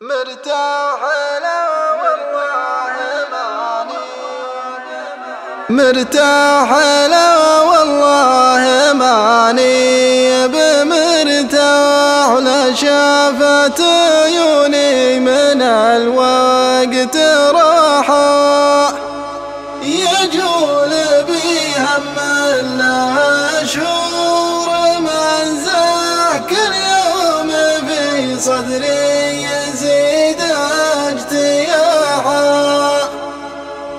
مرتاح لا والله ماني. مرتاح لا والله ماني. بمرتاح لا شافت عيوني من الوقت راحة. يجول بي هم لها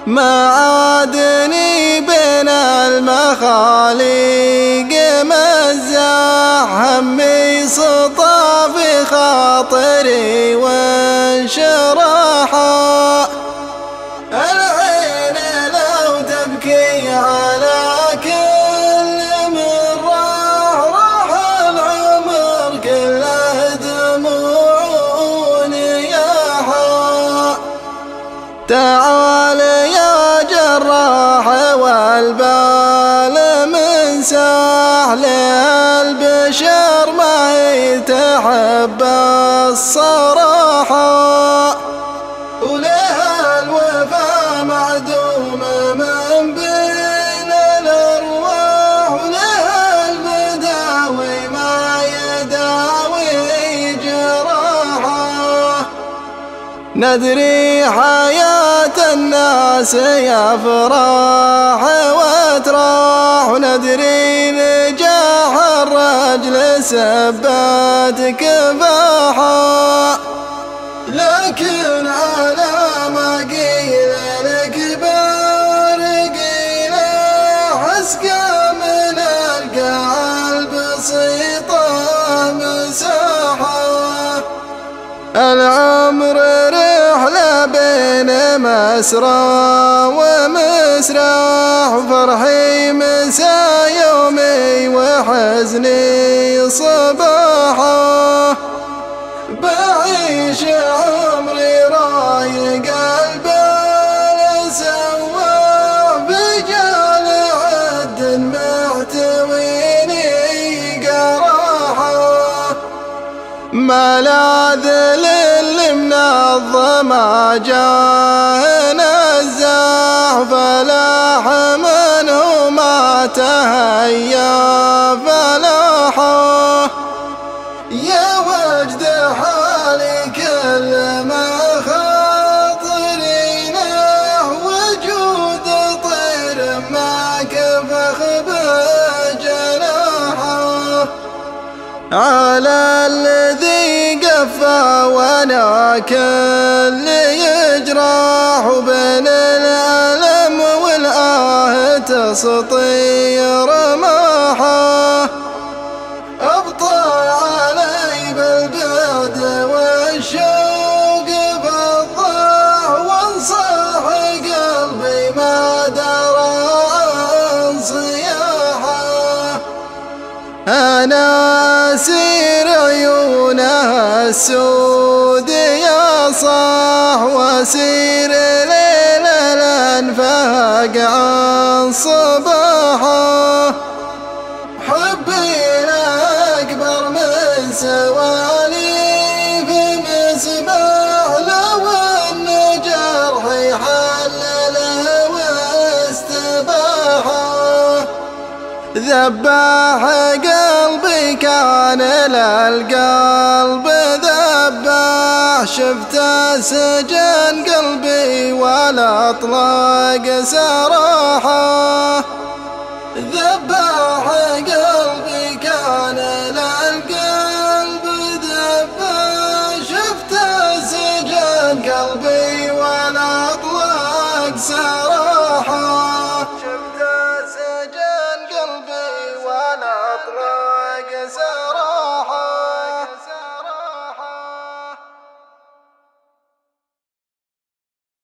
ما عادني بين المخاليق مزاح همي سطى في خاطري وانشراحا العين لو تبكي على كل من راح راح العمر كله دموع نياحا. تعال جراح والبال من ساحل البشر ما يتحب الصراحة ندري حياة الناس يا فراح وتراح. وندري نجاح الرجل سبات كفاحة العمر رحلة بين مسرى ومسرح فرحي مسا يومي وحزني صباحا ملاذ للي منظم جاه نزاح فلاح منه ما تهيأ فلاحه يا وجد حالي كل ما خاطري له وجود طير ما كفخ بجناحه على الذي قفى وأنا كل يجراح وبين الألم والآه تسطير ماحه أنا أسير عيونها السود يا صاح وأسير ليل الأنفاق عن صباحه. حبي أكبر من سواليف ذباح قلبي كان للقلب ذباح. شفت سجن قلبي ولا اطلق سراحة. ذباح